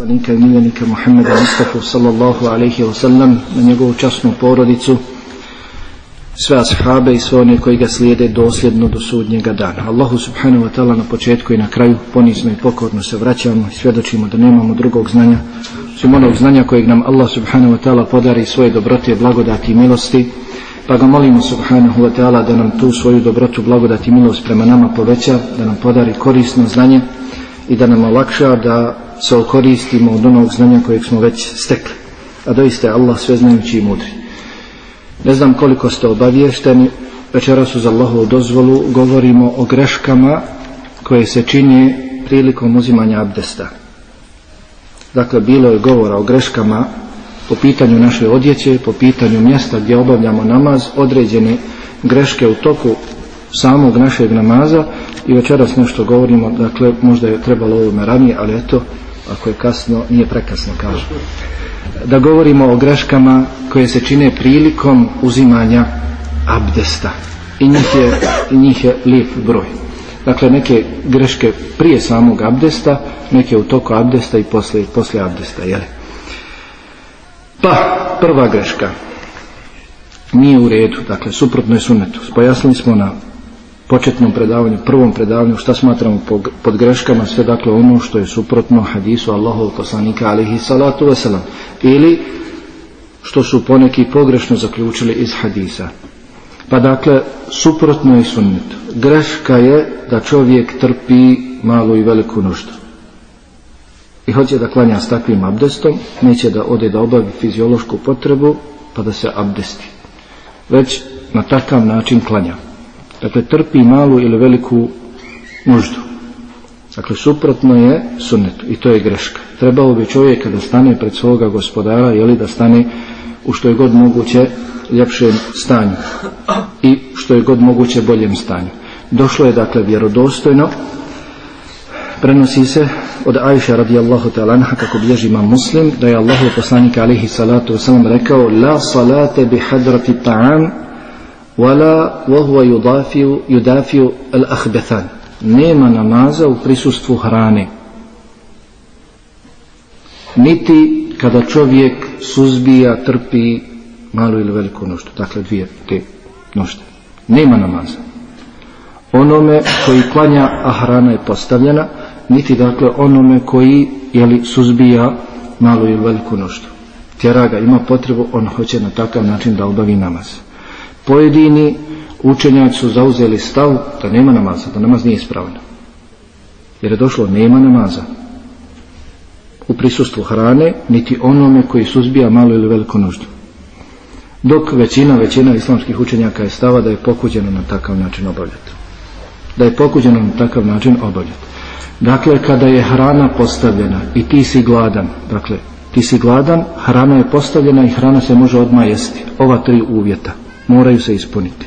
poslanika i miljenika Muhammeda Mustafa sallallahu alaihi wa sallam na njegovu časnu porodicu sve ashabe i sve one koji ga slijede dosljedno do sudnjega dana. Allahu subhanahu wa ta'ala na početku i na kraju ponizno i pokorno se vraćamo i svjedočimo da nemamo drugog znanja osim onog znanja kojeg nam Allah subhanahu wa ta'ala podari svoje dobrote, blagodati i milosti pa ga molimo subhanahu wa ta'ala da nam tu svoju dobrotu, blagodati i milost prema nama poveća, da nam podari korisno znanje i da nam olakša da se okoristimo od onog znanja kojeg smo već stekli. A doista je Allah sve znajući i mudri. Ne znam koliko ste obaviješteni, večeras uz Allahovu dozvolu govorimo o greškama koje se čini prilikom uzimanja abdesta. Dakle, bilo je govora o greškama po pitanju naše odjeće, po pitanju mjesta gdje obavljamo namaz, određene greške u toku samog našeg namaza i večeras nešto govorimo, dakle možda je trebalo ovome ranije, ali eto, ako je kasno, nije prekasno, kažem. Da govorimo o greškama koje se čine prilikom uzimanja abdesta. I njih je, njih je lijep broj. Dakle, neke greške prije samog abdesta, neke u toku abdesta i poslije, poslije abdesta, jel? Pa, prva greška nije u redu, dakle, suprotno je sunetu. Pojasnili smo na početnom predavanju, prvom predavanju šta smatramo pod greškama, sve dakle ono što je suprotno hadisu Allahov poslanika alihi salatu wasalam ili što su poneki pogrešno zaključili iz hadisa. Pa dakle, suprotno je sunnetu. Greška je da čovjek trpi malu i veliku nuždu. I hoće da klanja s takvim abdestom, neće da ode da obavi fiziološku potrebu, pa da se abdesti. Već na takav način klanja. Dakle, trpi malu ili veliku nuždu. Dakle, suprotno je sunnetu i to je greška. Trebalo bi čovjeka da stane pred svoga gospodara, jeli da stane u što je god moguće ljepšem stanju i što je god moguće boljem stanju. Došlo je dakle vjerodostojno, prenosi se od Ajša radijallahu ta'ala kako bilježi imam muslim, da je Allahu poslanik alihi salatu wasalam rekao La salate bi hadrati ta'am wala وهو يضافي يدافع الأخبثان nema namaza u prisustvu hrane niti kada čovjek suzbija, trpi malu ili veliku noštu dakle dvije te nošte nema namaza onome koji klanja a hrana je postavljena niti dakle onome koji jeli, suzbija malu ili veliku noštu tjera ga ima potrebu on hoće na takav način da obavi namaz pojedini učenjaci su zauzeli stav da nema namaza, da namaz nije ispravan. Jer je došlo nema namaza u prisustvu hrane, niti onome koji suzbija malo ili veliko nuždu. Dok većina, većina islamskih učenjaka je stava da je pokuđeno na takav način obavljati. Da je pokuđeno na takav način obavljati. Dakle, kada je hrana postavljena i ti si gladan, dakle, ti si gladan, hrana je postavljena i hrana se može odmah jesti. Ova tri uvjeta moraju se ispuniti.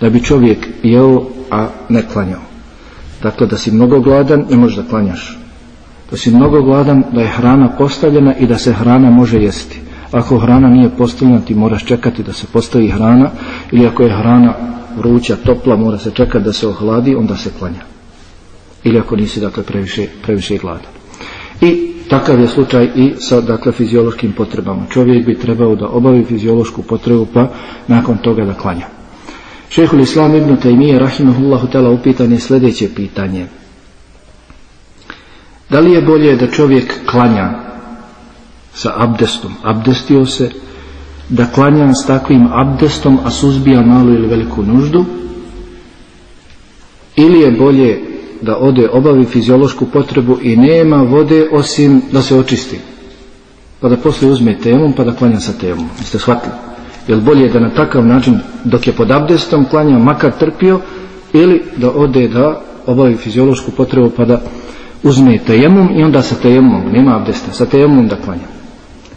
Da bi čovjek jeo, a ne klanjao. Dakle, da si mnogo gladan, ne možeš da klanjaš. Da si mnogo gladan, da je hrana postavljena i da se hrana može jesti. Ako hrana nije postavljena, ti moraš čekati da se postavi hrana, ili ako je hrana vruća, topla, mora se čekati da se ohladi, onda se klanja. Ili ako nisi, dakle, previše, previše gladan. I takav je slučaj i sa dakle fiziološkim potrebama. Čovjek bi trebao da obavi fiziološku potrebu pa nakon toga da klanja. Šehhul Islam ibn Taymiye rahimahullahu ta'ala upitan je sljedeće pitanje. Da li je bolje da čovjek klanja sa abdestom, abdestio se, da klanja s takvim abdestom, a suzbija malu ili veliku nuždu, ili je bolje da ode obavi fiziološku potrebu i nema vode osim da se očisti. Pa da poslije uzme temom pa da klanja sa temom. Jeste shvatili? Jel bolje da na takav način dok je pod abdestom klanja makar trpio ili da ode da obavi fiziološku potrebu pa da uzme tejemom i onda sa tejemom, nema abdesta, sa tejemom da klanja.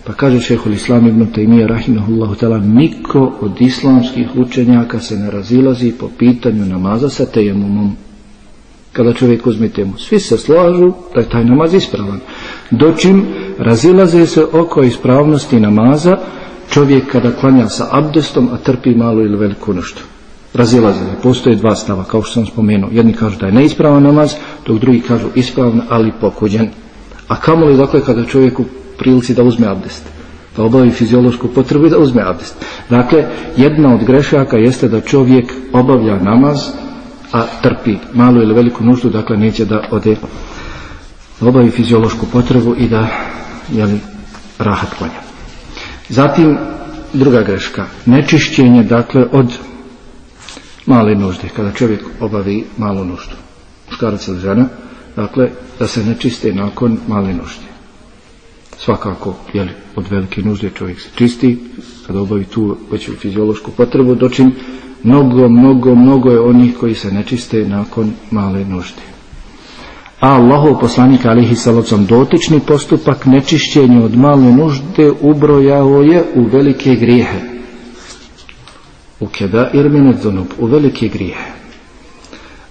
Pa kaže šehol Islam ibn Taymiyyah rahimahullahu ta'ala niko od islamskih učenjaka se ne razilazi po pitanju namaza sa tejemomom kada čovjek uzme temu. Svi se slažu da je taj namaz ispravan. Dočim razilaze se oko ispravnosti namaza čovjek kada klanja sa abdestom, a trpi malu ili veliku nešto. Razilaze se. Postoje dva stava, kao što sam spomenuo. Jedni kažu da je neispravan namaz, dok drugi kažu ispravan, ali pokuđen. A kamoli dakle kada čovjek u prilici da uzme abdest, da obavi fiziološku potrebu i da uzme abdest. Dakle, jedna od grešaka jeste da čovjek obavlja namaz, a trpi malu ili veliku nuždu, dakle neće da ode obavi fiziološku potrebu i da jeli, rahat klanja. Zatim, druga greška, nečišćenje dakle od male nužde, kada čovjek obavi malu nuždu, muškarac ili žena, dakle da se ne čiste nakon male nužde. Svakako, jeli, od velike nužde čovjek se čisti, kada obavi tu veću fiziološku potrebu, dočin mnogo, mnogo, mnogo je onih koji se ne čiste nakon male nužde. A Allahov poslanik alihi salocom dotični postupak nečišćenja od male nužde ubrojao je u velike grijehe. U keba irmine u velike grijehe.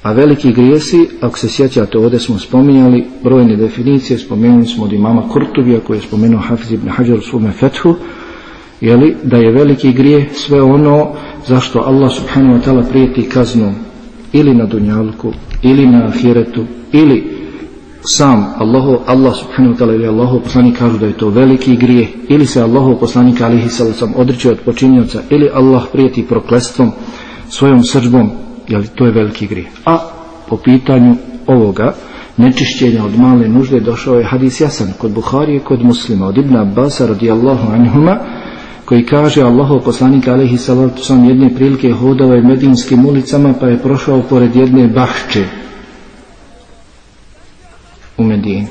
A veliki grijesi, ako se sjećate, ovdje smo spominjali brojne definicije, spomenuli smo od imama Kurtubija koji je spomenuo Hafiz ibn Hajar u svome fethu, jeli, da je veliki grije sve ono zašto Allah subhanahu wa ta'ala prijeti kaznom ili na dunjalku, ili na ahiretu, ili sam Allahu, Allah subhanahu wa ta'ala ili Allahu poslanik kažu da je to veliki grijeh, ili se Allahu poslanik alihi sallam odriče od počinioca, ili Allah prijeti proklestvom svojom sržbom, jeli to je veliki grijeh. A po pitanju ovoga, nečišćenja od male nužde došao je hadis jasan kod Buharije, kod muslima, od Ibn Abbasa radijallahu anhuma, koji kaže Allahov poslanik alaihi salatu sam jedne prilike hodao je medinskim ulicama pa je prošao pored jedne bahče u Medini.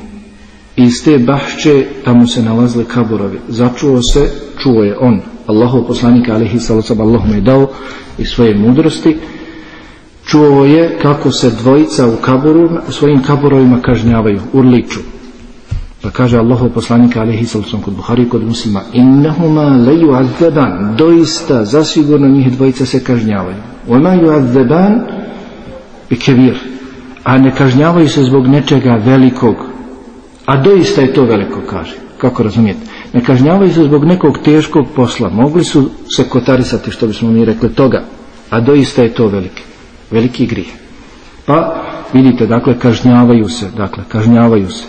I iz te bahče tamo se nalazili kaborovi. Začuo se, čuo je on, Allahov poslanik alaihi salatu Allah mu je dao i svoje mudrosti, čuo je kako se dvojica u kaboru, u svojim kaborovima kažnjavaju, urliču. Pa kaže Allahu poslanik alihi sallam kod Buhari kod muslima innahuma la yu'adzaban doista zasigurno njih dvojica se kažnjavaju. Wa ma yu'adzaban bi kabir a ne kažnjavaju se zbog nečega velikog. A doista je to veliko kaže. Kako razumijete? Ne kažnjavaju se zbog nekog teškog posla. Mogli su se kotarisati što bismo mi rekli toga. A doista je to veliki veliki grijeh. Pa vidite dakle kažnjavaju se dakle kažnjavaju se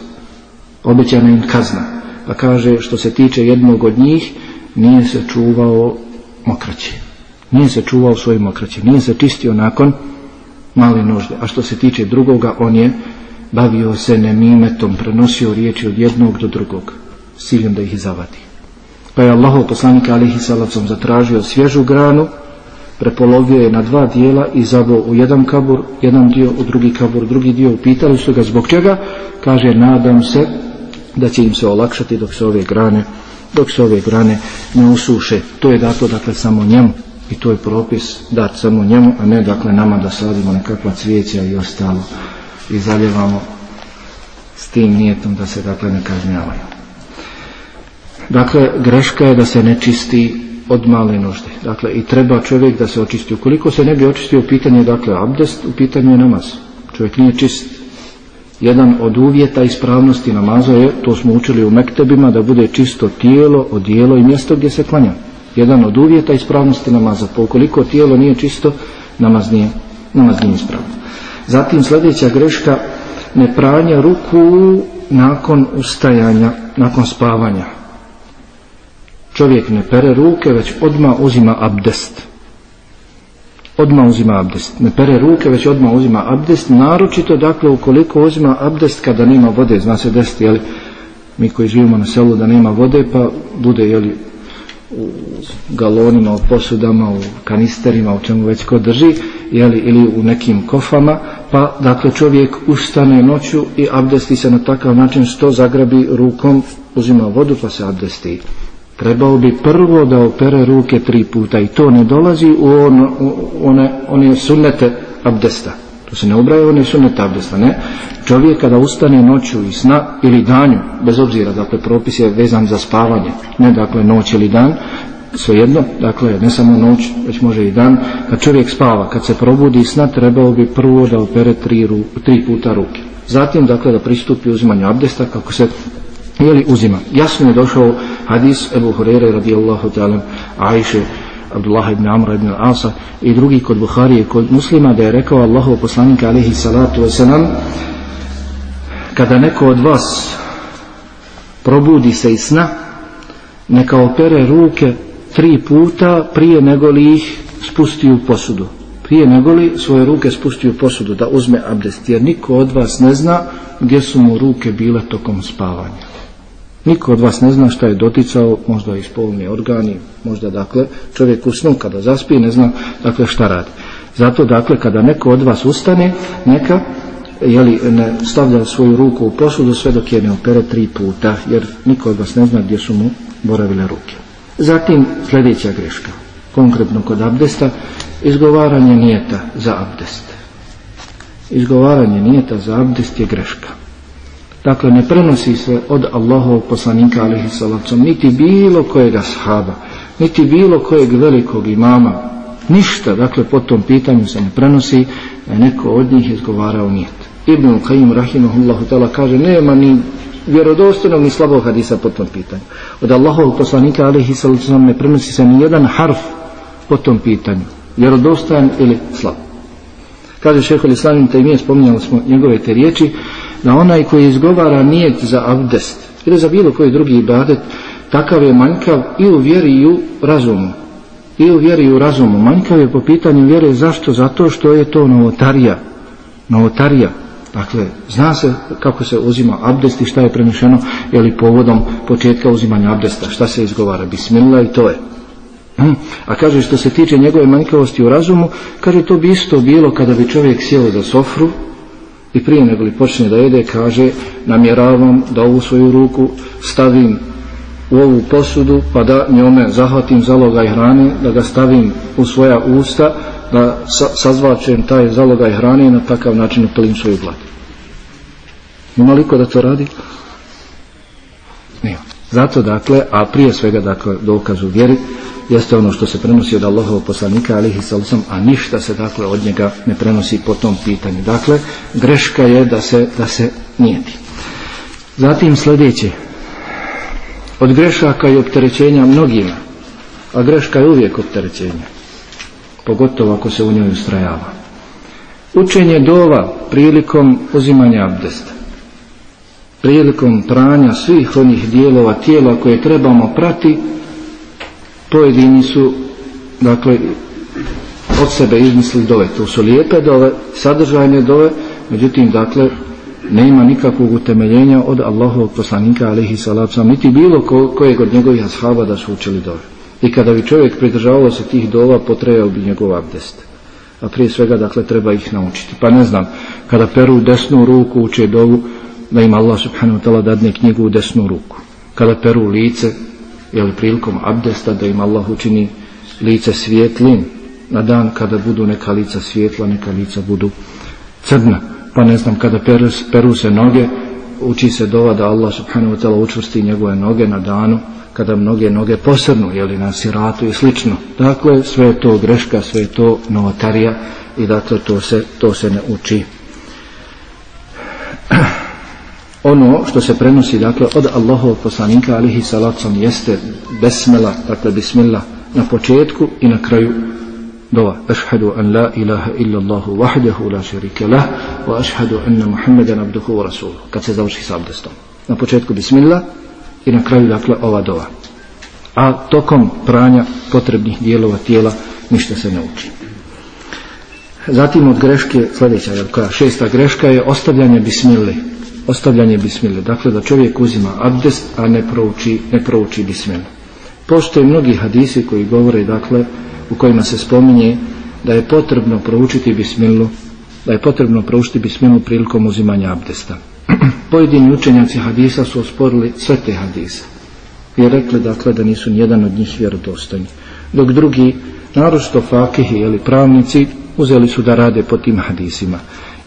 obećana im kazna. Pa kaže što se tiče jednog od njih nije se čuvao mokraće. Nije se čuvao svoje mokraće. Nije se čistio nakon male nužde. A što se tiče drugoga on je bavio se nemimetom, prenosio riječi od jednog do drugog s ciljem da ih zavadi. Pa je Allah poslanik alihi salacom zatražio svježu granu, prepolovio je na dva dijela i zabao u jedan kabur, jedan dio u drugi kabur, drugi dio upitali su ga zbog čega, kaže nadam se da će im se olakšati dok se ove grane dok se ove grane ne usuše. To je dato dakle samo njemu. I to je propis dat samo njemu a ne dakle nama da sadimo nekakva cvijeća i ostalo. I zaljevamo s tim nijetom da se dakle ne kažnjavaju. Dakle greška je da se ne čisti od male nužde dakle i treba čovjek da se očisti. Ukoliko se ne bi očistio pitanje dakle abdest u pitanju je namaz. Čovjek nije čist jedan od uvjeta ispravnosti namaza je, to smo učili u mektebima, da bude čisto tijelo, odijelo i mjesto gdje se klanja. Jedan od uvjeta ispravnosti namaza. Pa ukoliko tijelo nije čisto, namaz nije, namaz nije ispravno. Zatim sljedeća greška, ne pranje ruku nakon ustajanja, nakon spavanja. Čovjek ne pere ruke, već odma uzima abdest odmah uzima abdest. Ne pere ruke, već odmah uzima abdest. Naročito, dakle, ukoliko uzima abdest kada nema vode, zna se desiti, jeli, mi koji živimo na selu da nema vode, pa bude, jeli, u galonima, u posudama, u kanisterima, u čemu već ko drži, jeli, ili u nekim kofama, pa, dakle, čovjek ustane noću i abdesti se na takav način što zagrabi rukom, uzima vodu pa se abdesti trebao bi prvo da opere ruke tri puta i to ne dolazi u, on, u one, one sunnete abdesta. To se ne ubraje one sunnete abdesta ne? Čovjek kada ustane noću i sna ili danju bez obzira dakle propis je vezan za spavanje ne dakle noć ili dan svejedno, dakle ne samo noć već može i dan, kad čovjek spava kad se probudi i sna trebao bi prvo da opere tri, ru, tri puta ruke. Zatim dakle da pristupi uzimanju abdesta kako se jeli uzima. Jasno je došao hadis Ebu Hurere radijallahu ta'ala Ajše Abdullah ibn Amra ibn Asa i drugi kod Buharije kod muslima da je rekao Allahov poslanika alihi salatu wasalam kada neko od vas probudi se iz sna, neka opere ruke tri puta prije nego li ih spusti u posudu. Prije nego li svoje ruke spusti u posudu da uzme abdest. Jer niko od vas ne zna gdje su mu ruke bile tokom spavanja. Niko od vas ne zna šta je doticao, možda i spolni organi, možda dakle čovjek u snu kada zaspi ne zna dakle šta radi. Zato dakle kada neko od vas ustane, neka jeli, ne stavlja svoju ruku u posudu sve dok je ne opere tri puta, jer niko od vas ne zna gdje su mu boravile ruke. Zatim sljedeća greška, konkretno kod abdesta, izgovaranje nijeta za abdest. Izgovaranje nijeta za abdest je greška. Dakle, ne prenosi se od Allahovog poslanika alihi salacom, niti bilo kojega sahaba, niti bilo kojeg velikog imama, ništa, dakle, po tom pitanju se ne prenosi da je neko od njih izgovarao nijet. Ibn Qayyim rahimahullahu ta'ala kaže, nema ni vjerodostojnog ni slabog hadisa po tom pitanju. Od Allahovog poslanika alihi salacom ne prenosi se ni jedan harf po tom pitanju, vjerodostojan ili slab. Kaže šeho Islamim Tajmije, spominjali smo njegove te riječi, da onaj koji izgovara nijet za abdest ili za bilo koji drugi ibadet, takav je manjkav i u vjeri i u razumu. I u vjeri i u razumu. Manjkav je po pitanju vjere zašto? Zato što je to novotarija. Novotarija. Dakle, zna se kako se uzima abdest i šta je prenešeno, ili povodom početka uzimanja abdesta, šta se izgovara, bismillah i to je. A kaže što se tiče njegove manjkavosti u razumu, kaže to bi isto bilo kada bi čovjek sjeo za sofru i prije nego li počne da jede kaže namjeravam da ovu svoju ruku stavim u ovu posudu pa da njome zahvatim zalogaj hrane da ga stavim u svoja usta da sa, sazvačem taj zalogaj hrane i na takav način upelim svoju glad ima liko da to radi? Nema. Zato dakle, a prije svega dakle dokazu vjeri jeste ono što se prenosi od Allahovog poslanika alihi sallam, a ništa se dakle od njega ne prenosi po tom pitanju. Dakle, greška je da se, da se nijeti. Zatim sljedeće, od grešaka i opterećenja mnogima, a greška je uvijek opterećenje, pogotovo ako se u njoj ustrajava. Učenje dova prilikom uzimanja abdesta, prilikom pranja svih onih dijelova tijela koje trebamo prati, pojedini su dakle od sebe izmislili dove. To su lijepe dove, sadržajne dove međutim dakle nema nikakvog utemeljenja od Allahovog poslanika alihi salacom niti bilo ko, kojeg od njegovih ashaba da su učili dove. I kada bi čovjek pridržavao se tih dova potrejao bi njegov abdest. A prije svega dakle treba ih naučiti. Pa ne znam kada peru desnu ruku uče dovu da im Allah subhanahu wa ta'ala dadne knjigu u desnu ruku kada peru lice jel prilikom abdesta da im Allah učini lice svijetlim na dan kada budu neka lica svijetla, neka lica budu crna. Pa ne znam, kada peru, peru se noge, uči se dova da Allah subhanahu wa ta'ala učvrsti njegove noge na danu, kada mnoge noge posrnu, jeli na siratu i slično. Dakle, sve je to greška, sve je to novotarija i dakle to se, to se ne uči ono što se prenosi dakle od Allahovog poslanika alihi salacom jeste besmela, dakle bismillah na početku i na kraju dova. Ašhadu an la ilaha illa Allahu wahdahu la sharika lah wa ašhadu anna Muhammedan abduhu wa rasuluhu kad se završi sa abdestom. Na početku bismillah i na kraju dakle ova dova. A tokom pranja potrebnih dijelova tijela ništa se ne uči. Zatim od greške sljedeća šesta greška je ostavljanje bismillah ostavljanje bismile. Dakle, da čovjek uzima abdest, a ne prouči, ne prouči bismile. Postoje mnogi hadisi koji govore, dakle, u kojima se spominje da je potrebno proučiti bismilu, da je potrebno proučiti bismilu prilikom uzimanja abdesta. Pojedini učenjaci hadisa su osporili sve te hadise i rekli, dakle, da nisu nijedan od njih vjerodostojni. Dok drugi, naročito fakihi ili pravnici, uzeli su da rade po tim hadisima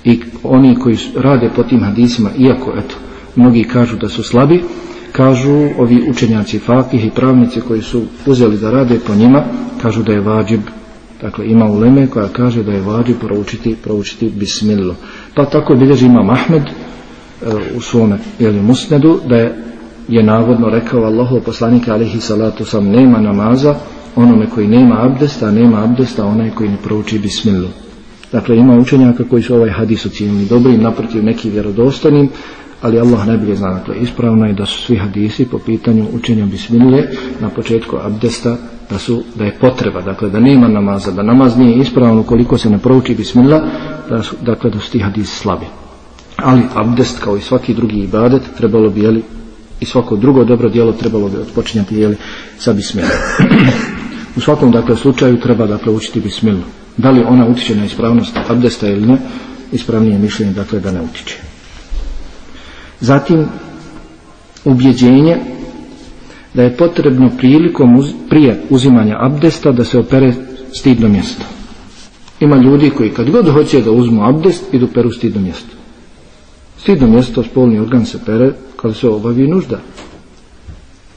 i oni koji rade po tim hadisima, iako eto, mnogi kažu da su slabi, kažu ovi učenjaci fakih i pravnici koji su uzeli da rade po njima, kažu da je vađib, dakle ima uleme koja kaže da je vađib proučiti, proučiti bismillo. Pa tako bilježi ima Mahmed e, u svome jeli, musnedu da je, je navodno rekao Allahov poslanika alihi salatu sam nema namaza onome koji nema abdesta, nema abdesta onaj koji ne prouči bismillo. Dakle, ima učenjaka koji su ovaj hadis ocijenili dobrim, naprotiv neki vjerodostanim, ali Allah najbolje zna, dakle ispravno je da su svi hadisi po pitanju učenja bismile na početku abdesta da su da je potreba, dakle da nema namaza, da namaz nije ispravan ukoliko se ne prouči bismillah, da su, dakle da su ti hadisi slabi. Ali abdest kao i svaki drugi ibadet trebalo bi jeli, i svako drugo dobro djelo trebalo bi odpočinjati jeli, sa bismillah. U svakom dakle slučaju treba dakle učiti bismilu. Da li ona utiče na ispravnost abdesta ili ne, ispravnije mišljenje dakle da ne utiče. Zatim ubjeđenje da je potrebno prilikom uz, prije uzimanja abdesta da se opere stidno mjesto. Ima ljudi koji kad god hoće da uzmu abdest idu peru stidno mjesto. Stidno mjesto, spolni organ se pere kada se obavi nužda.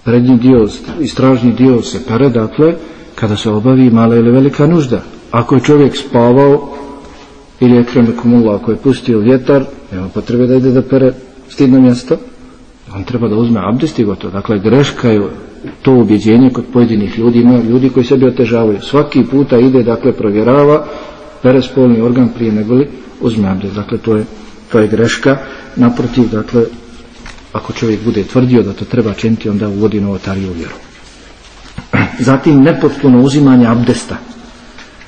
Prednji dio, istražni dio se pere, dakle, kada se obavi mala ili velika nužda. Ako je čovjek spavao ili je kreme kumula, ako je pustio vjetar, nema potrebe da ide da pere stidno mjesto, on treba da uzme abdest i gotovo. Dakle, greška je to ubjeđenje kod pojedinih ljudi, ima ljudi koji sebi otežavaju. Svaki puta ide, dakle, provjerava pere spolni organ prije nego li uzme abdest. Dakle, to je, to je greška. Naprotiv, dakle, ako čovjek bude tvrdio da to treba činiti, onda uvodi novotariju vjeru. Zatim, nepotpuno uzimanje abdesta.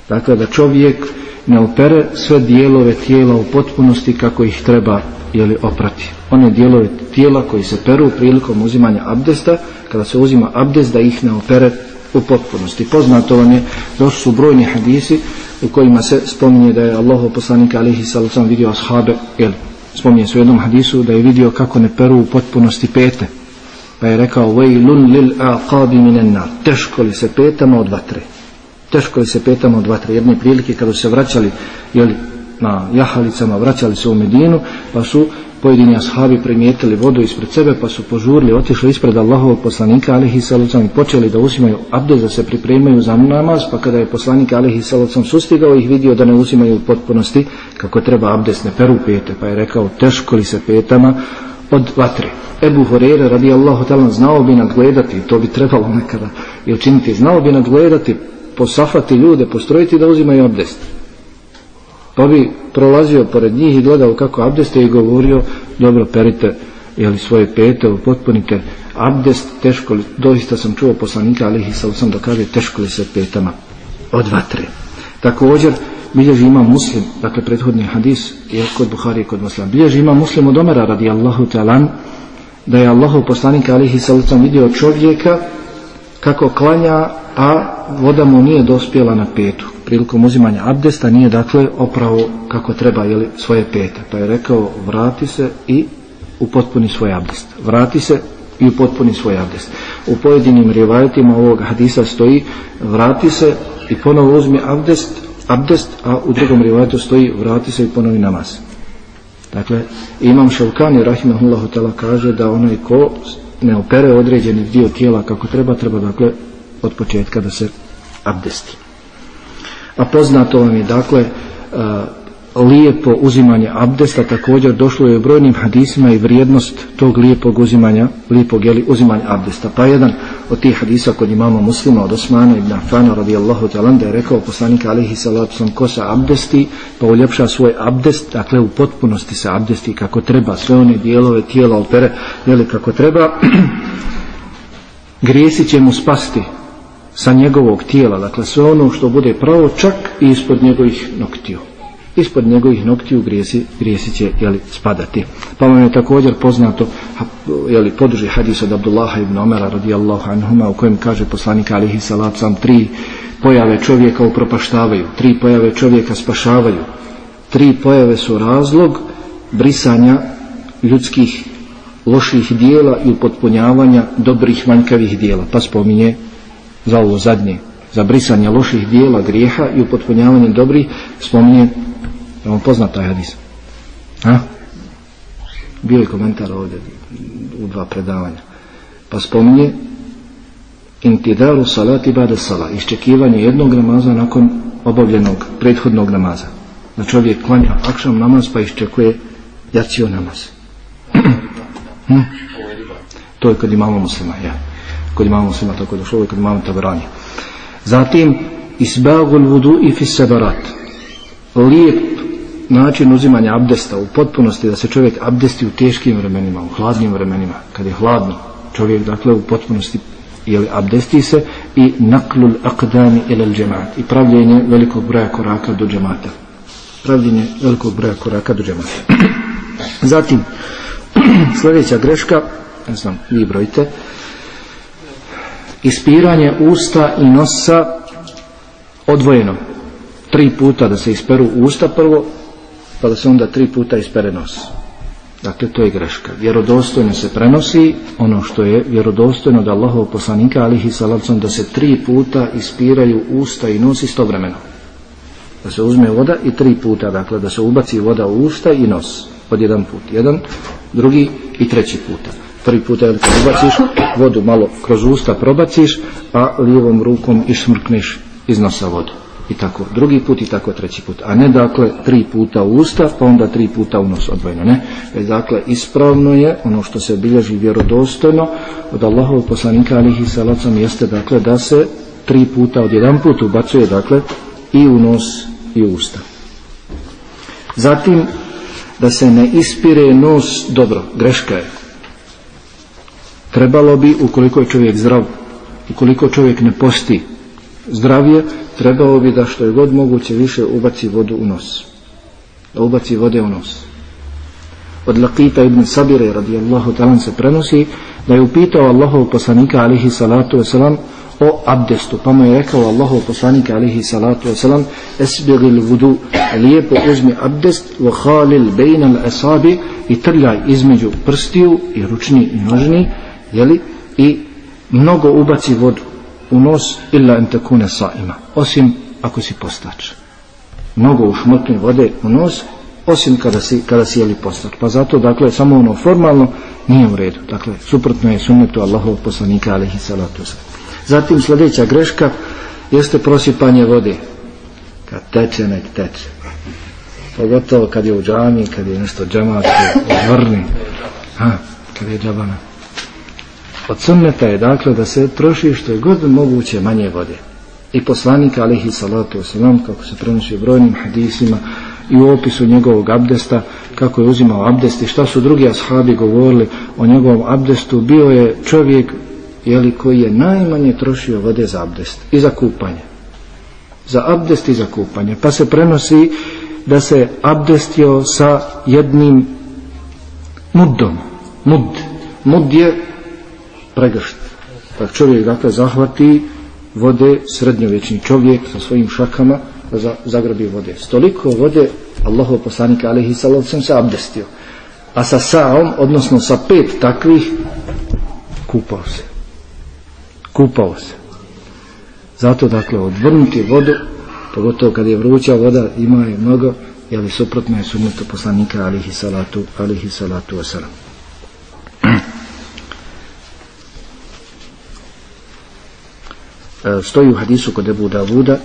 Dakle, da čovjek ne opere sve dijelove tijela u potpunosti kako ih treba jeli, oprati. One dijelove tijela koji se peru prilikom uzimanja abdesta, kada se uzima abdest da ih ne opere u potpunosti. Poznato vam je, došli su brojni hadisi u kojima se spominje da je Allah poslanika alihi sallam vidio ashabe, jel, spominje se u jednom hadisu da je vidio kako ne peru u potpunosti pete. Pa je rekao, vejlun lil aqabi minen nar, teško li se petama od vatre. Teško li se petama od vatre. Jedne prilike kada se vraćali, jeli, na jahalicama, vraćali se u Medinu, pa su pojedini ashabi primijetili vodu ispred sebe, pa su požurili, otišli ispred Allahovog poslanika, alihi salacom, i počeli da uzimaju abdest, da se pripremaju za namaz, pa kada je poslanik, alihi salacom, sustigao ih vidio da ne uzimaju u potpunosti, kako treba abdest, ne peru pete, pa je rekao, teško li se petama od vatre. Ebu Horeire, radi Allahu talan, znao bi nadgledati, to bi trebalo nekada i učiniti, znao bi nadgledati, posafati ljude, postrojiti da uzimaju abdest pa bi prolazio pored njih i gledao kako abdeste i govorio dobro perite jeli, svoje pete, potpunite abdest, teško li, doista sam čuo poslanika alihi sam da kaže teško li se petama od vatre. Također bilježi ima muslim, dakle prethodni hadis je kod Buhari i kod muslima, bilježi ima muslim od Omera radi Allahu talan da je Allahu poslanik alihi sam vidio čovjeka kako klanja, a voda mu nije dospjela na petu prilikom uzimanja abdesta nije dakle opravo kako treba jeli, svoje pete. Pa je rekao vrati se i upotpuni svoj abdest. Vrati se i upotpuni svoj abdest. U pojedinim rivajetima ovog hadisa stoji vrati se i ponovo uzmi abdest, abdest a u drugom rivajetu stoji vrati se i ponovi namaz. Dakle, imam Šalkani rahimahullahu tala kaže da onaj ko ne opere određeni dio tijela kako treba, treba dakle od početka da se abdesti a poznato vam je dakle lijepo uzimanje abdesta također došlo je u brojnim hadisima i vrijednost tog lijepog uzimanja lijepog jeli, uzimanja abdesta pa jedan od tih hadisa kod imama muslima od Osmana ibn Affana radijallahu ta'ala da je rekao poslanik alihi salatu sam ko sa abdesti pa uljepša svoj abdest dakle u potpunosti se abdesti kako treba sve one dijelove tijela opere jeli kako treba grijesi će mu spasti sa njegovog tijela, dakle sve ono što bude pravo čak i ispod njegovih noktiju. Ispod njegovih noktiju grijesi, grijesi će jeli, spadati. Pa vam je također poznato jeli, poduži hadis od Abdullaha ibn Omera radijallahu anhuma u kojem kaže poslanik alihi salat sam tri pojave čovjeka upropaštavaju, tri pojave čovjeka spašavaju, tri pojave su razlog brisanja ljudskih loših dijela i upotpunjavanja dobrih manjkavih dijela. Pa spominje za ovo zadnje, za brisanje loših dijela grijeha i upotpunjavanje dobrih, spominje, je vam poznat taj hadis? A? Bio je komentar ovdje u dva predavanja. Pa spominje intidaru salati bada sala, iščekivanje jednog namaza nakon obavljenog prethodnog namaza. Da čovjek klanja akšam namaz pa iščekuje jacio namaz. hm? To je kod imamo muslima, ja kod imamo muslima tako došlo i kod imamo taberani zatim isbagul vudu i fis sabarat lijep način uzimanja abdesta u potpunosti da se čovjek abdesti u teškim vremenima, u hladnim vremenima, kad je hladno, čovjek dakle u potpunosti jeli, abdesti se i naklul akdani ilal džemat i pravljenje velikog broja koraka do džemata pravljenje velikog broja koraka do džemata zatim sljedeća greška ne znam, vi brojite ispiranje usta i nosa odvojeno. Tri puta da se isperu usta prvo pa da se onda tri puta ispere nos. Dakle to je greška. Vjerodostojno se prenosi ono što je vjerodostojno da Allahov poslanika alihi salavcom da se tri puta ispiraju usta i nos istovremeno. Da se uzme voda i tri puta dakle da se ubaci voda u usta i nos od jedan put. Jedan, drugi i treći puta. Prvi puta je ubaciš vodu malo kroz usta probaciš a lijevom rukom išmrkneš iz nosa vodu i tako drugi put i tako treći put a ne dakle tri puta u usta pa onda tri puta u nos odvojeno ne? Već, dakle ispravno je ono što se bilježi vjerodostojno od Allahovog poslanika alihi salacom jeste dakle da se tri puta od jedan put ubacuje dakle i u nos i u usta zatim da se ne ispire nos dobro greška je. Trebalo bi ukoliko je čovjek zdrav ukoliko čovjek ne posti zdravije trebalo bi da što je god moguće više ubaci vodu u nos. Da ubaci vode u nos. Od Laqita ibn Sabire radijallahu talan se prenosi da je upitao Allahov poslanika alihi salatu wasalam o abdestu pa mu je rekao Allahov poslanika alihi salatu wasalam esbiril vudu lijepo uzmi abdest wa khalil bejna al-asabi i trljaj između prstiju i ručni i nožni jeli, i mnogo ubaci vodu u nos illa entekune saima osim ako si postač. Mnogo ušmrtne vode u nos osim kada si, kada si jeli postač. Pa zato dakle samo ono formalno nije u redu. Dakle suprotno je sunnetu Allahov poslanika alaihi salatu zatim sljedeća greška jeste prosipanje vode. Kad teče nek teče. Pogotovo kad je u džami kad je nešto džamatsko vrni ha, kad je džabana od sunneta je dakle da se troši što je god moguće manje vode. I poslanik alihi salatu wasalam kako se prenosi brojnim hadisima i u opisu njegovog abdesta kako je uzimao abdest i šta su drugi ashabi govorili o njegovom abdestu bio je čovjek jeli, koji je najmanje trošio vode za abdest i za kupanje. Za abdest i za kupanje. Pa se prenosi da se abdestio sa jednim muddom. Mud. Mud je pregršt. Pa čovjek dakle zahvati vode srednjovječni čovjek sa svojim šakama da zagrabi vode. Stoliko vode Allahov poslanika alihi salavcem se abdestio. A sa saom odnosno sa pet takvih kupao se. Kupao se. Zato dakle odvrnuti vodu pogotovo kad je vruća voda ima je mnogo jeli suprotno je sunnetu poslanika alihi salatu alihi salatu wasalam stoji u hadisu kod Ebu Davuda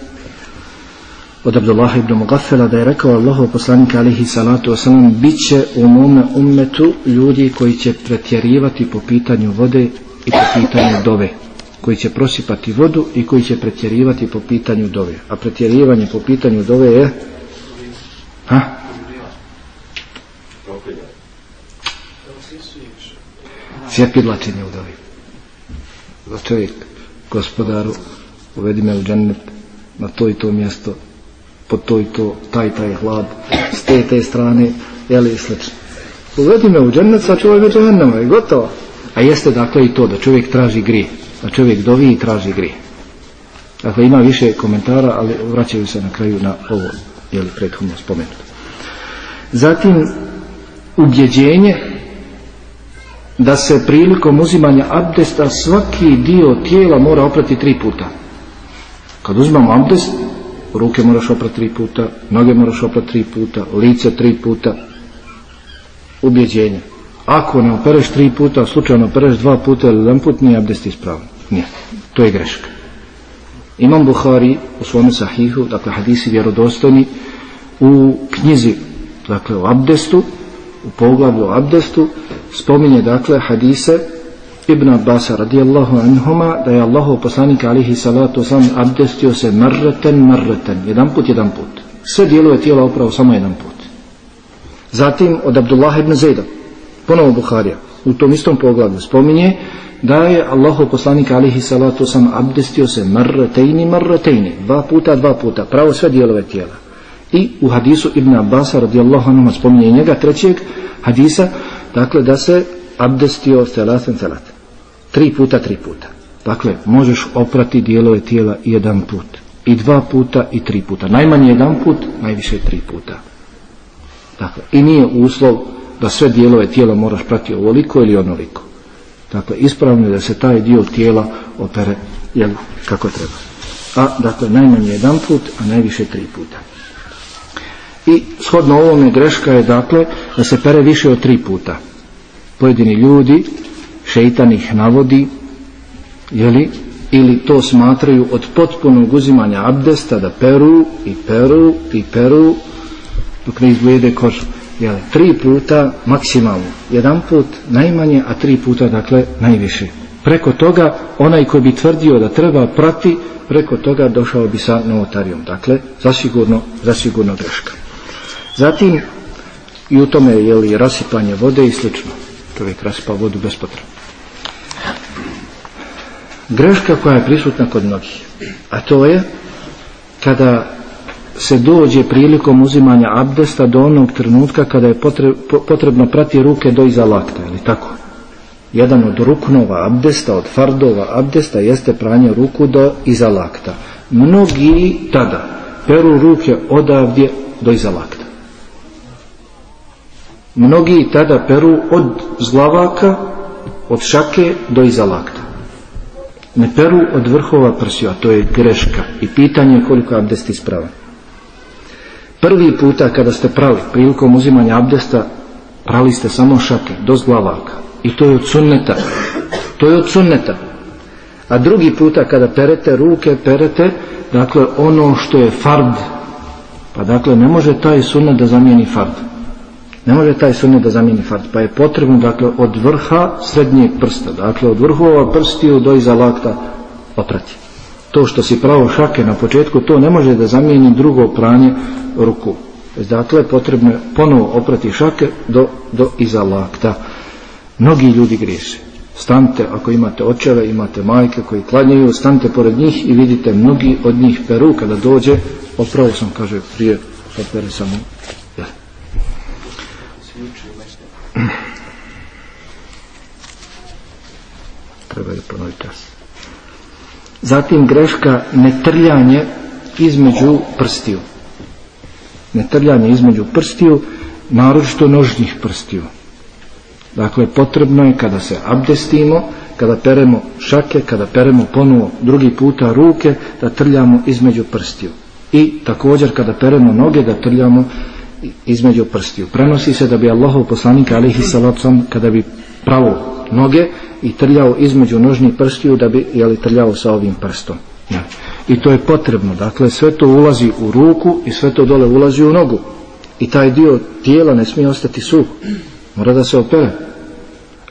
od Abdullah ibn Mugaffela da je rekao Allahu poslanik alihi salatu wasalam bit će u mome ummetu ljudi koji će pretjerivati po pitanju vode i po pitanju dove koji će prosipati vodu i koji će pretjerivati po pitanju dove. A pretjerivanje po pitanju dove je ha? sjepidlačenje u dovi. Za čovjek gospodaru uvedi me u džennet na to i to mjesto po to i to taj taj hlad s te te strane jeli i slično? Uvedi me u džennet sa čovjek džennema i gotovo? A jeste dakle i to da čovjek traži grije da čovjek dovi i traži grije dakle ima više komentara ali vraćaju se na kraju na ovo jeli prethodno spomenuto. Zatim ubjeđenje da se prilikom uzimanja abdesta svaki dio tijela mora oprati tri puta. Kad uzmamo abdest, ruke moraš oprati tri puta, noge moraš oprati tri puta, lice tri puta, ubjeđenje. Ako ne opereš tri puta, slučajno opereš dva puta ili jedan put, nije abdest ispravan. Nije, to je greška. Imam Buhari u svome sahihu, dakle hadisi vjerodostojni, u knjizi, dakle u abdestu, u poglavlju abdestu, spominje dakle hadise Ibn Abbas radijallahu anhuma da je Allahu poslanik alihi salatu wasalam abdestio se marreten marreten. Jedan put jedan put. Sve dijelove tijela upravo samo jedan put. Zatim od Abdullah ibn Zejda, ponovo Buharija, u tom istom poglavlju spominje da je Allahu poslanik alihi salatu sam abdestio se marratejni marratejni, dva puta, dva puta, pravo sve dijelove tijela. I u hadisu Ibn Abbas radijallahu anhu spominje njega trećeg hadisa, dakle da se abdestio selaten selat. Tri puta, tri puta. Dakle, možeš oprati dijelove tijela jedan put. I dva puta i tri puta. Najmanje jedan put, najviše tri puta. Dakle, i nije uslov da sve dijelove tijela moraš prati ovoliko ili onoliko. Dakle, ispravno je da se taj dio tijela opere jel, kako treba. A, dakle, najmanje jedan put, a najviše tri puta. I shodno ovome greška je, dakle, da se pere više od tri puta. Pojedini ljudi, šeitan ih navodi, jeli, ili to smatraju od potpunog uzimanja abdesta da peru i peru i peru dok ne izglede kožu. Jel, tri puta maksimalno, jedan put najmanje, a tri puta dakle najviše. Preko toga onaj ko bi tvrdio da treba prati, preko toga došao bi sa novotarijom. Dakle, zasigurno, zasigurno greška. Zatim, i u tome je li rasipanje vode i slično. Čovjek rasipa vodu bez potrebe. Greška koja je prisutna kod mnogih, a to je kada se dođe prilikom uzimanja abdesta do onog trenutka kada je potrebno prati ruke do iza lakta, ili tako? Jedan od ruknova abdesta, od fardova abdesta jeste pranje ruku do iza lakta. Mnogi tada peru ruke odavdje do iza lakta. Mnogi tada peru od zglavaka, od šake do iza lakta. Ne peru od vrhova prsiju, a to je greška. I pitanje je koliko abdest ispravan. Prvi puta kada ste prali, prilikom uzimanja abdesta, prali ste samo šake, do zglavaka. I to je od sunneta. To je od sunneta. A drugi puta kada perete ruke, perete, dakle, ono što je fard. Pa dakle, ne može taj sunnet da zamijeni fard. Ne može taj sunnet da zamijeni fard. Pa je potrebno, dakle, od vrha srednjeg prsta, dakle, od vrhova prstiju do iza lakta oprati to što si pravo šake na početku, to ne može da zamijeni drugo pranje ruku. Dakle, potrebno je ponovo oprati šake do, do iza lakta. Mnogi ljudi griješe. Stante, ako imate očeve, imate majke koji klanjaju, stante pored njih i vidite mnogi od njih peru kada dođe, opravo sam, kaže, prije opere samo. Treba je ponoviti. Zatim greška netrljanje između prstiju. Netrljanje između prstiju, naročito nožnih prstiju. Dakle, potrebno je kada se abdestimo, kada peremo šake, kada peremo ponovo drugi puta ruke, da trljamo između prstiju. I također kada peremo noge, da trljamo između prstiju. Prenosi se da bi Allahov poslanik alihi salacom, kada bi pravo noge i trljao između nožnih prstiju da bi jeli, trljao sa ovim prstom. Ja. I to je potrebno. Dakle, sve to ulazi u ruku i sve to dole ulazi u nogu. I taj dio tijela ne smije ostati suh. Mora da se opere.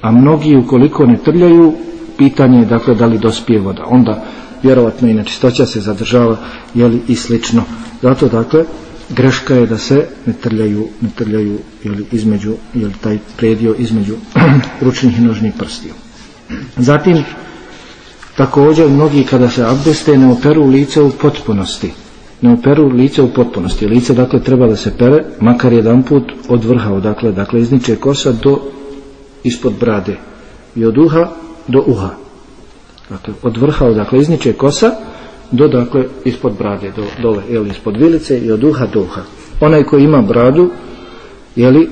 A mnogi ukoliko ne trljaju, pitanje je dakle da li dospije voda. Onda vjerovatno i nečistoća se zadržava jeli, i slično. Zato dakle greška je da se ne trljaju, ne trljaju jeli, između, jeli, taj predio između ručnih i nožnih prstiju. Zatim, također mnogi kada se abdeste ne operu lice u potpunosti. Ne operu lice u potpunosti. Lice dakle treba da se pere makar jedan put od vrha, dakle, dakle izniče kosa do ispod brade i od uha do uha. Dakle, od vrha, dakle izniče kosa do dakle ispod brade, do, dole, jeli, ispod vilice i od uha do uha. Onaj koji ima bradu, jeli,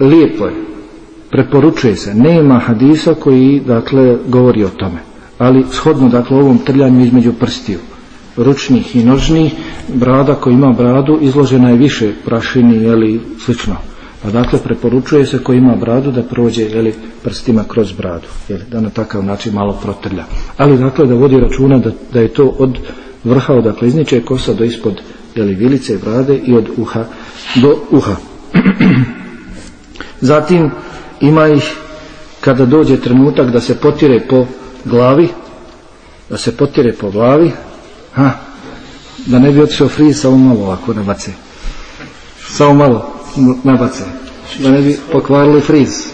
lijepo je, preporučuje se, nema hadisa koji, dakle, govori o tome. Ali shodno, dakle, ovom trljanju između prstiju, ručnih i nožnih, brada koji ima bradu, izložena je više prašini, jeli, slično. Pa dakle, preporučuje se koji ima bradu da prođe, jeli, prstima kroz bradu, jeli, da na takav način malo protrlja. Ali, dakle, da vodi računa da, da je to od vrha, dakle, izniče kosa do ispod, jeli, vilice brade i od uha do uha. Zatim, ima ih kada dođe trenutak da se potire po glavi da se potire po glavi ha, da ne bi otišao friz samo malo ovako na bace samo malo nabace. Da ne bi pokvarili friz.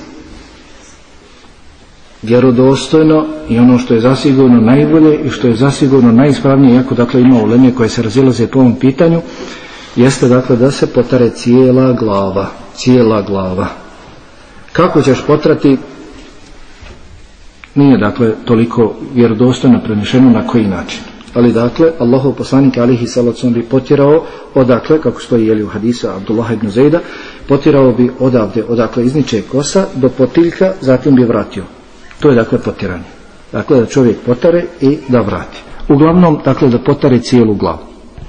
Vjerodostojno i ono što je zasigurno najbolje i što je zasigurno najispravnije, iako dakle ima ulemije koje se razilaze po ovom pitanju, jeste dakle da se potare cijela glava. Cijela glava. Kako ćeš potrati nije dakle toliko vjerodostojno prenešeno na koji način. Ali dakle, Allahov poslanik alihi salacom bi potjerao odakle, kako stoji jeli u hadisa Abdullah ibn Zejda, potjerao bi odavde, odakle izniče kosa do potiljka, zatim bi vratio. To je dakle potjeranje. Dakle, da čovjek potare i da vrati. Uglavnom, dakle, da potare cijelu glavu.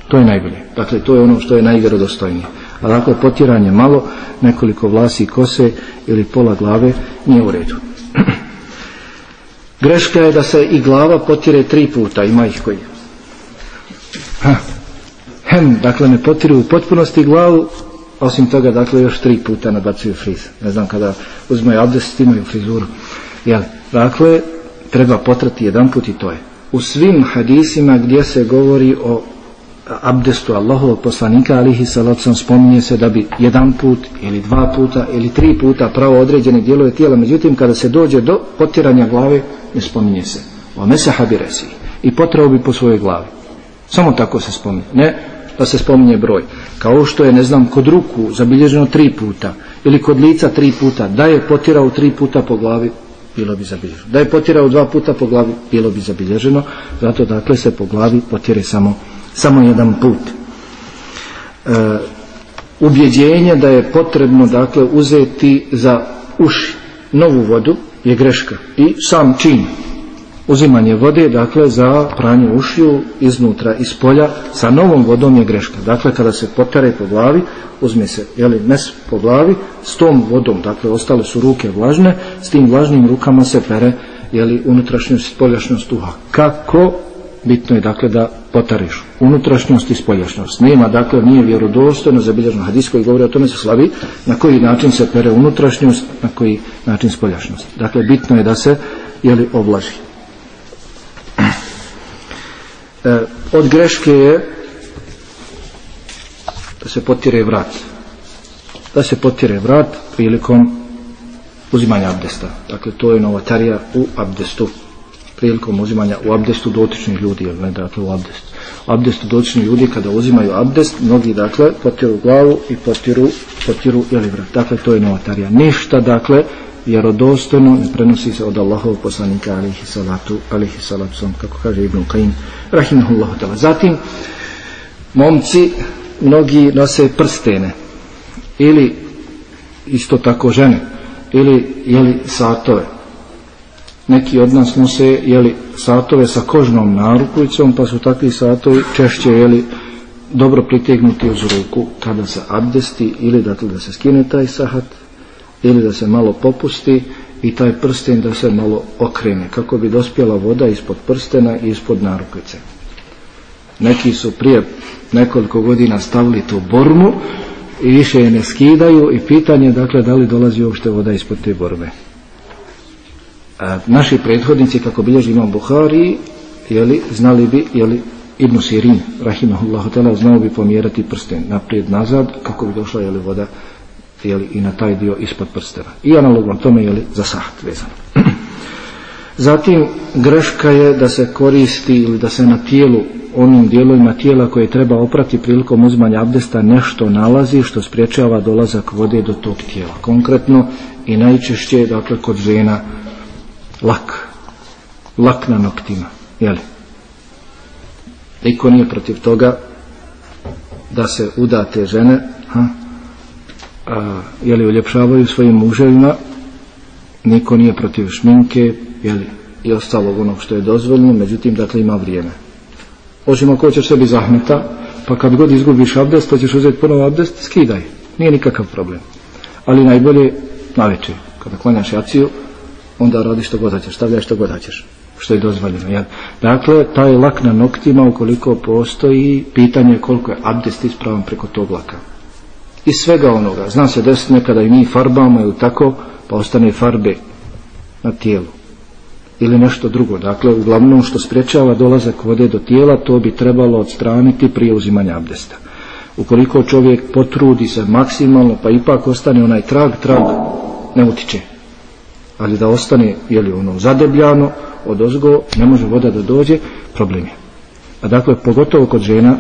To je najbolje. Dakle, to je ono što je najvjerodostojnije. A dakle, potjeranje malo, nekoliko vlasi kose ili pola glave nije u redu. Greška je da se i glava potire tri puta, ima ih koji. Ha. Hem, dakle ne potiru u potpunosti glavu, osim toga dakle još tri puta nabacuju friz. Ne znam kada uzmaju abdest imaju frizuru. Jel, dakle, treba potrati jedan put i to je. U svim hadisima gdje se govori o abdestu Allahovog poslanika alihi salacom spominje se da bi jedan put ili dva puta ili tri puta pravo određene dijelove tijela međutim kada se dođe do potiranja glave ne spominje se o mesaha bi resi i potrao bi po svojoj glavi samo tako se spominje ne da se spominje broj. Kao što je ne znam kod ruku zabilježeno tri puta ili kod lica tri puta da je potirao tri puta po glavi bilo bi zabilježeno. Da je potirao dva puta po glavi bilo bi zabilježeno. Zato dakle se po glavi potire samo samo jedan put. E, ubjeđenje da je potrebno dakle uzeti za uši novu vodu je greška i sam čin uzimanje vode dakle za pranje ušiju iznutra iz polja sa novom vodom je greška dakle kada se potare po glavi uzme se jeli, mes po glavi s tom vodom dakle ostale su ruke vlažne s tim vlažnim rukama se pere jeli, unutrašnjost i spoljašnjost uha kako bitno je dakle da potariš unutrašnjost i spoljašnjost. Nema dakle, nije vjerodostojno zabilježeno hadis koji govori o tome se slavi na koji način se pere unutrašnjost, na koji način spoljašnjost. Dakle, bitno je da se jeli oblaži. E, od greške je da se potire vrat. Da se potire vrat prilikom uzimanja abdesta. Dakle, to je novatarija u abdestu prilikom uzimanja u abdestu dotičnih ljudi, jer ne dakle u abdestu. Abdestu dotični ljudi kada uzimaju abdest, mnogi dakle potiru glavu i potiru, potiru ili vrat. Dakle, to je novatarija. Ništa, dakle, vjerodostojno ne prenosi se od Allahovog poslanika alihi salatu, alihi salatu, kako kaže Ibn Qaim, rahimahullahu ta'ala. Zatim, momci, mnogi nose prstene ili isto tako žene ili jeli satove neki od nas nose jeli, satove sa kožnom narukvicom, pa su takvi satovi češće jeli, dobro pritegnuti uz ruku kada se abdesti ili dakle, da se skine taj sahat ili da se malo popusti i taj prsten da se malo okrene kako bi dospjela voda ispod prstena i ispod narukvice. Neki su prije nekoliko godina stavili tu bormu i više je ne skidaju i pitanje dakle da li dolazi uopšte voda ispod te borbe naši prethodnici kako bilježi imam Buhari jeli, znali bi jeli, Ibn Sirin rahimahullahu ta'ala znao bi pomjerati prsten naprijed nazad kako bi došla jeli, voda jeli, i na taj dio ispod prstena. I analogno tome jeli, za sahat vezano zatim greška je da se koristi ili da se na tijelu onim dijelovima tijela koje treba oprati prilikom uzmanja abdesta nešto nalazi što spriječava dolazak vode do tog tijela. Konkretno i najčešće dakle kod žena lak. Lak na noktima jeli niko nije protiv toga da se udate žene ha, a, jeli uljepšavaju svojim muževima. Niko nije protiv šminke jeli i ostalo onog što je dozvoljeno međutim dakle ima vrijeme. Osim ako ćeš sebi zahmeta pa kad god izgubiš abdest to ćeš uzeti ponovo abdest skidaj. Nije nikakav problem. Ali najbolje na večer kada klanjaš jaciju onda radi što god hoćeš, stavljaj što god hoćeš, što je dozvoljeno. Jel? Dakle, taj lak na noktima, ukoliko postoji, pitanje je koliko je abdest ispravan preko tog laka. I svega onoga, zna se desiti nekada i mi farbamo ili tako, pa ostane farbe na tijelu. Ili nešto drugo. Dakle, uglavnom što sprečava dolazak vode do tijela, to bi trebalo odstraniti prije uzimanja abdesta. Ukoliko čovjek potrudi se maksimalno, pa ipak ostane onaj trag, trag ne utiče. Ali da ostane, jeli ono, zadebljano, od ozgo, ne može voda da dođe, problem je. A dakle, pogotovo kod žena,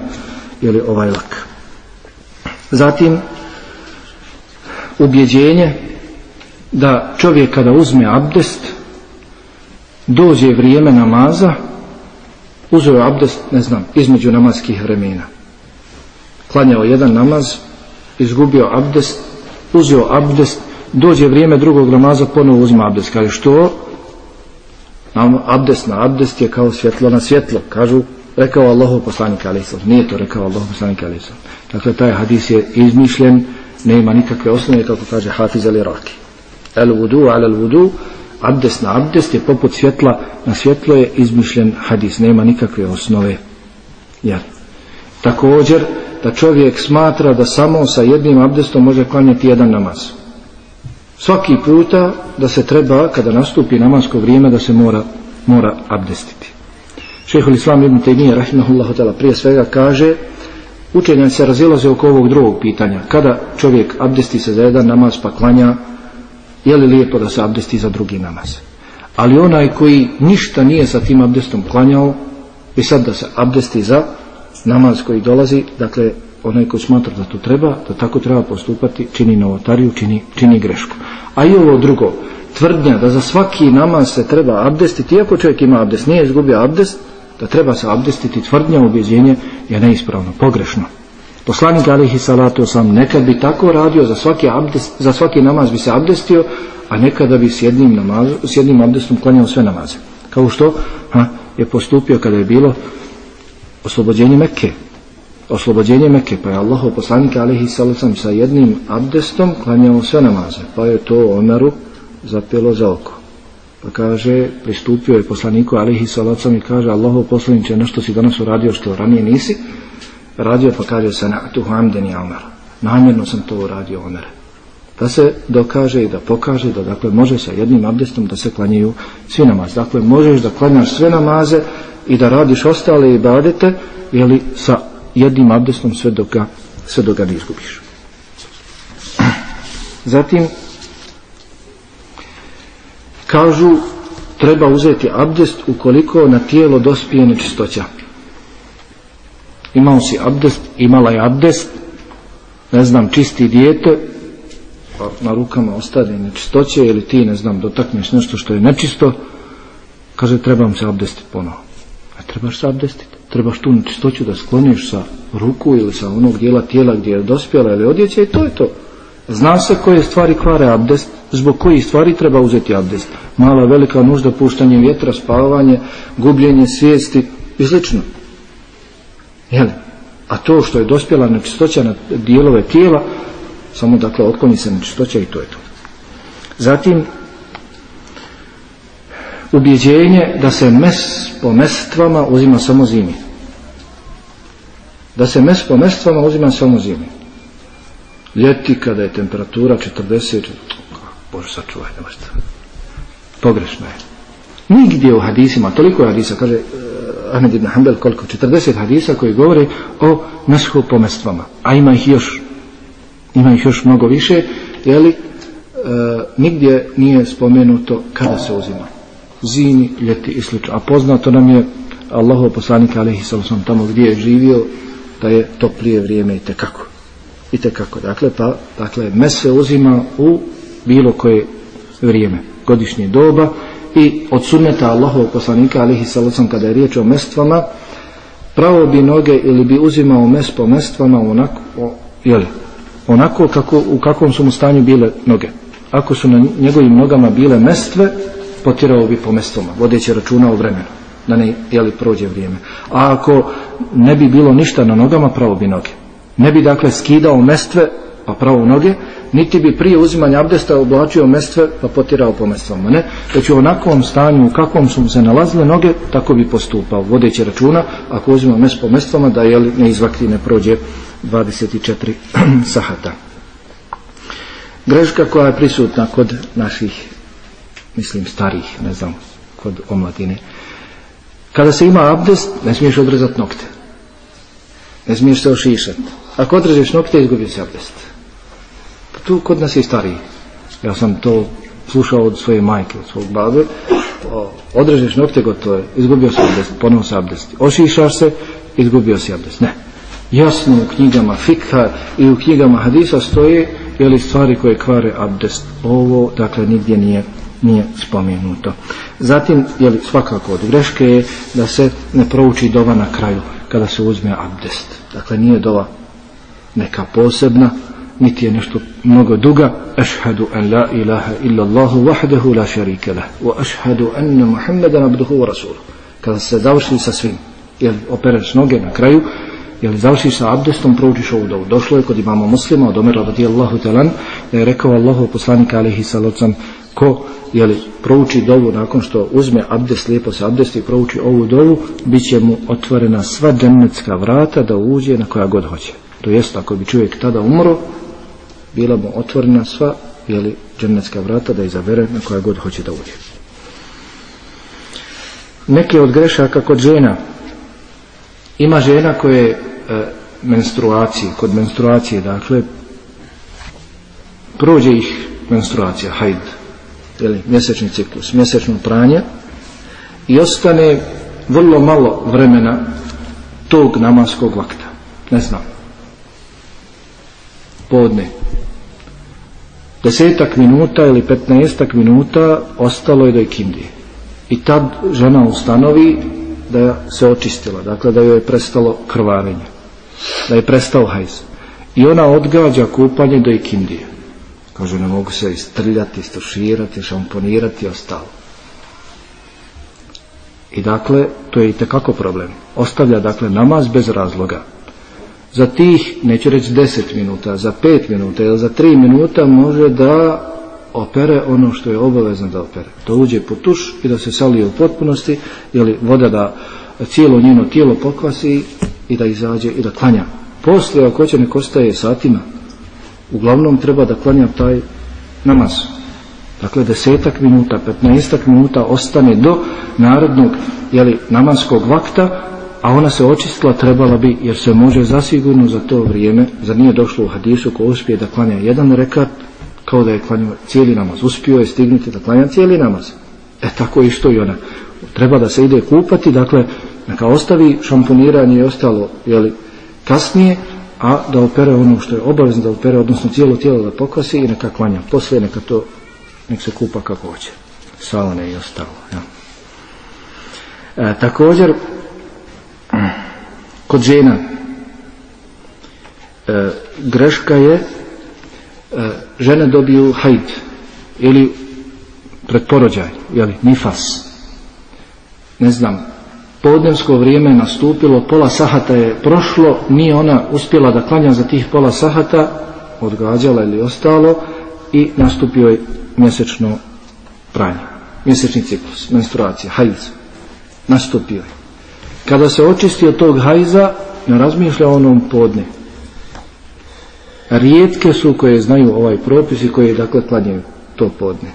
jeli ovaj lak. Zatim, ubjeđenje da čovjek kada uzme abdest, dođe vrijeme namaza, uzeo abdest, ne znam, između namazskih vremena. Klanjao jedan namaz, izgubio abdest, uzeo abdest, dođe vrijeme drugog namaza, ponovo uzme abdest. Kaže što? Abdest na abdest je kao svjetlo na svjetlo. Kažu, rekao Allahu poslanik Alisal. Nije to rekao Allahu poslanik Alisal. Dakle, taj hadis je izmišljen, nema nikakve osnove, kako kaže Hafiz ali Raki. El vudu, al vudu, abdest na abdest je poput svjetla na svjetlo je izmišljen hadis, nema nikakve osnove. Jer također da čovjek smatra da samo sa jednim abdestom može klanjati jedan namaz. Svaki puta da se treba, kada nastupi namasko vrijeme, da se mora, mora abdestiti. Šehol Islam ibn Taymiye, rahimahullahu ta'ala, prije svega kaže, učenjan se razilaze oko ovog drugog pitanja. Kada čovjek abdesti se za jedan namaz pa klanja, je li lijepo da se abdesti za drugi namaz? Ali onaj koji ništa nije sa tim abdestom klanjao, i sad da se abdesti za namaz koji dolazi, dakle, onaj koji smatra da to treba, da tako treba postupati, čini novotariju, čini, čini grešku. A i ovo drugo, tvrdnja da za svaki namaz se treba abdestiti, iako čovjek ima abdest, nije izgubio abdest, da treba se abdestiti, tvrdnja ubjeđenje je neispravno, pogrešno. Poslanik alihi salatu sam nekad bi tako radio, za svaki, abdest, za svaki namaz bi se abdestio, a nekada bi s jednim, namaz, s jednim abdestom klanjao sve namaze. Kao što ha, je postupio kada je bilo oslobođenje Mekke. Oslobođenje Mekke, pa je Allah poslanik alihi salatu sam sa jednim abdestom klanjao sve namaze. Pa je to Omeru zapelo za oko. Pa kaže, pristupio je poslaniku alihi salacom i kaže Allaho poslaniće nešto si danas uradio što ranije nisi radio pa kaže se na tu hamdeni Omer namjerno sam to uradio Omer da se dokaže i da pokaže da dakle može sa jednim abdestom da se klanjaju svi namaz dakle možeš da klanjaš sve namaze i da radiš ostale ibadete ili sa jednim abdestom sve dok ga, sve dok ga ne izgubiš. Zatim kažu treba uzeti abdest ukoliko na tijelo dospije nečistoća. Imao si abdest imala je abdest ne znam čisti dijete pa na rukama ostane nečistoće ili ti ne znam dotakneš nešto što je nečisto kaže trebam se abdestiti ponovo. A trebaš se abdestiti trebaš tu nečistoću da skloniš sa ruku ili sa onog dijela tijela gdje je dospjela ili odjeća i to je to Zna se koje stvari kvare abdest, zbog kojih stvari treba uzeti abdest. Mala, velika nužda, puštanje vjetra, spavanje, gubljenje svijesti i slično. Jel? A to što je dospjela nečistoća na dijelove tijela, samo dakle otkloni se nečistoća i to je to. Zatim, ubjeđenje da se mes po mestvama uzima samo zimi. Da se mes po mestvama uzima samo zimi. Ljeti kada je temperatura 40 Bože sačuvaj ne možete. Pogrešno je. Nigdje u hadisima toliko je hadisa kaže uh, Ahmed ibn Hanbel koliko 40 hadisa koji govore o meshu pomestvama a ima ih još ima ih još mnogo više jeli uh, nigdje nije spomenuto kada se uzima zimi, ljeti i sl. a poznato nam je Allahov poslanik alaihi sallam tamo gdje je živio da je toplije vrijeme i tekako i tekako. Dakle, pa, dakle, mes se uzima u bilo koje vrijeme, godišnje doba i od sunneta Allahovog poslanika alihi salacom kada je riječ o mestvama pravo bi noge ili bi uzimao mes po mestvama onako, o, jeli, onako kako, u kakvom su mu stanju bile noge. Ako su na njegovim nogama bile mestve, potirao bi po mestvama, vodeći računa o vremenu, da ne jeli, prođe vrijeme. A ako ne bi bilo ništa na nogama, pravo bi noge. Ne bi dakle skidao mestve, pa pravo noge, niti bi prije uzimanja abdesta oblačio mestve, pa potirao po mestvama. Ne, već u onakvom stanju u kakvom su se nalazile noge, tako bi postupao, vodeći računa, ako uzima mest po mestvama, da je ne izvakti, ne prođe 24 sahata. Greška koja je prisutna kod naših, mislim, starih, ne znam, kod omladine. Kada se ima abdest, ne smiješ odrezati nokte. Ne smiješ se ošišati Ako odrežeš nokte, izgubio si abdest. Pa tu kod nas je stariji. Ja sam to slušao od svoje majke, od svog babe. Odrežeš nokte, gotovo je. Izgubio si abdest, ponovno se abdest. Ošišaš se, izgubio si abdest. Ne. Jasno u knjigama fikha i u knjigama hadisa stoje ili stvari koje kvare abdest. Ovo, dakle, nigdje nije nije spomenuto. Zatim, jeli, svakako od greške je da se ne prouči dova na kraju kada se uzme abdest. Dakle, nije dova neka posebna, niti je nešto mnogo duga. Ašhadu an la ilaha illa Allahu wahdahu la sharika lah. Wa ašhadu anna Muhammadan abduhu wa rasuluhu. Kada se završi sa svim, jel opereš noge na kraju, jel završiš sa abdestom, proučiš ovu dovu. Došlo je kod imama muslima od Omera radijallahu talan, da je rekao Allahu poslanika alihi salocam, ko jeli, prouči dovu nakon što uzme abdest, lijepo se abdesti i prouči ovu dovu, bit će mu otvorena sva džennetska vrata da uđe na koja god hoće. To jest, ako bi čovjek tada umro, bila mu otvorena sva jeli, džennetska vrata da izabere na koja god hoće da uđe. Neke od grešaka kod žena. Ima žena koje e, menstruacije, kod menstruacije, dakle, prođe ih menstruacija, hajd, ili mjesečni ciklus, mjesečno pranje i ostane vrlo malo vremena tog namaskog vakta. Ne znam. Podne. Desetak minuta ili petnaestak minuta ostalo je do ikindije. I tad žena ustanovi da se očistila, dakle da joj je prestalo krvarenje, da je prestao hajz. I ona odgađa kupanje do ikindije. Kaže, ne mogu se istrljati, istuširati, šamponirati i ostalo. I dakle, to je i tekako problem. Ostavlja, dakle, namaz bez razloga. Za tih, neću reći 10 minuta, za 5 minuta ili za 3 minuta može da opere ono što je obavezno da opere. Da uđe po tuš i da se salije u potpunosti, ili voda da cijelo njeno tijelo pokvasi i da izađe i da klanja. Poslije, ako će nek ostaje satima, uglavnom treba da klanja taj namaz. Dakle, desetak minuta, petnaestak minuta ostane do narodnog jeli, namaskog vakta, a ona se očistila trebala bi, jer se može zasigurno za to vrijeme, za nije došlo u hadisu ko uspije da klanja jedan rekat, kao da je klanjao cijeli namaz. Uspio je stignuti da klanja cijeli namaz. E tako isto i ona. Treba da se ide kupati, dakle, neka ostavi šamponiranje i ostalo, jeli, kasnije, a da opere ono što je obavezno da opere, odnosno cijelo tijelo da pokvasi i neka klanja. Poslije neka to, nek se kupa kako hoće. Salane i ostalo. Ja. E, također, kod žena, e, greška je, e, žene dobiju hajd ili pretporođaj, jeli, nifas. Ne znam, podnevsko vrijeme nastupilo, pola sahata je prošlo, nije ona uspjela da klanja za tih pola sahata, odgađala ili ostalo i nastupio je mjesečno pranje, mjesečni ciklus, menstruacija, hajz, nastupio je. Kada se očisti od tog hajza, ne razmišlja o onom podne. Rijetke su koje znaju ovaj propis i koje dakle klanjaju to podne.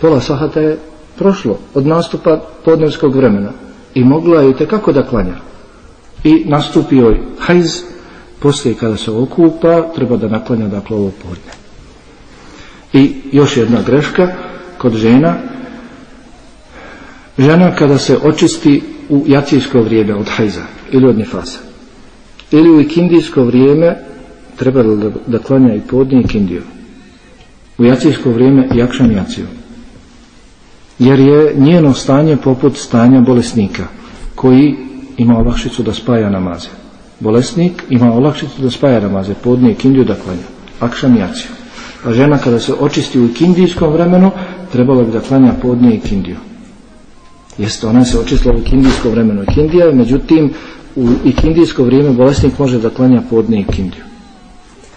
Pola sahata je prošlo od nastupa podnevskog vremena i mogla je kako da klanja. I nastupio je hajz, poslije kada se okupa, treba da naklanja dakle ovo podne. I još jedna greška kod žena, žena kada se očisti u jacijsko vrijeme od hajza ili od nifasa ili u ikindijsko vrijeme treba da, da klanja i podne i kindiju. U jacijsko vrijeme i akšan jaciju jer je njeno stanje poput stanja bolesnika koji ima olakšicu da spaja namaze. Bolesnik ima olakšicu da spaja namaze, podnije kindiju da klanja, akšam jaciju. A žena kada se očisti u kindijskom vremenu, trebalo bi da klanja podnije i kindiju. Jeste, ona se očistila u kindijskom vremenu kindija, međutim, u ikindijsko vrijeme bolesnik može da klanja podnije i kindiju.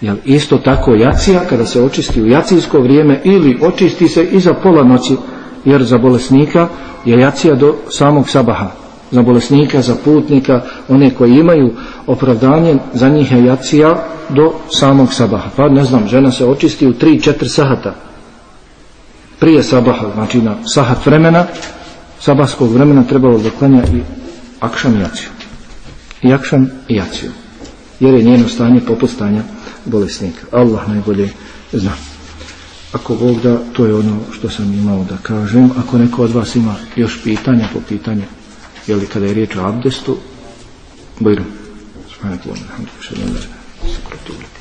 Jel, isto tako jacija, kada se očisti u jacijsko vrijeme ili očisti se iza pola noći, jer za bolesnika je jacija do samog sabaha. Za bolesnika, za putnika one koji imaju opravdanje za njih je jacija do samog sabaha. Pa ne znam, žena se očisti u 3-4 sahata. Prije sabaha znači na sahat vremena sabahskog vremena trebalo da klanja i akšam jaciju. I akšam i jaciju. Jer je njeno stanje poput stanja bolesnika. Allah najbolje zna. Ako Bog da, to je ono što sam imao da kažem. Ako neko od vas ima još pitanja po pitanju, jeli kada je riječ o abdestu. Subhanakallah, alhamdulillah,